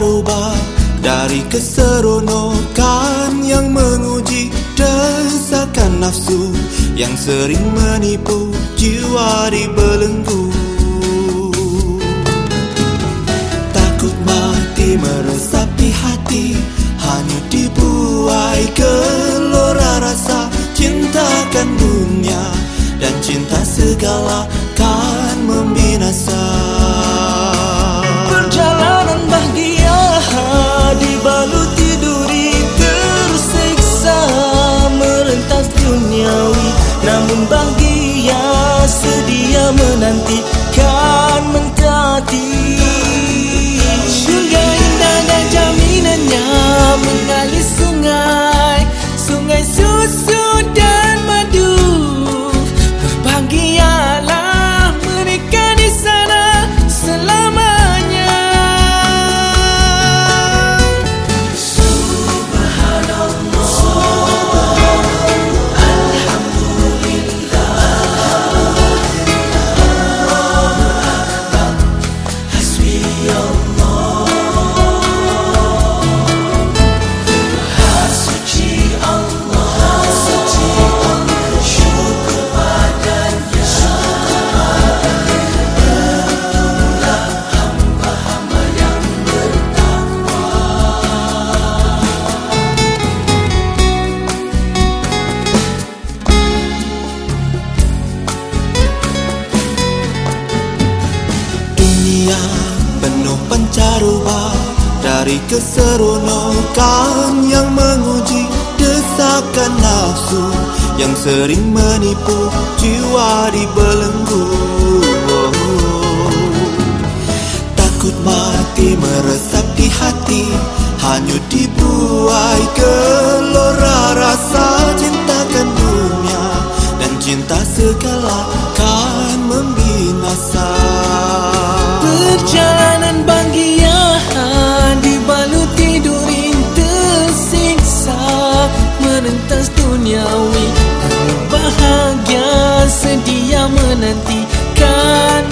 pancaroba Dari keseronokan yang menguji Desakan nafsu yang sering menipu Jiwa dibelenggu Takut mati meresapi hati Hanyut dibuai gelora rasa. Cintakan dunia dan cinta segala Dunia penuh pancaroba Dari keseronokan yang menguji Desakan nafsu yang sering menipu Jiwa dibelenggu oh. Takut mati meresap di hati Hanyut dibuai gelora rasa duniawi. Bahagia sedia menantikan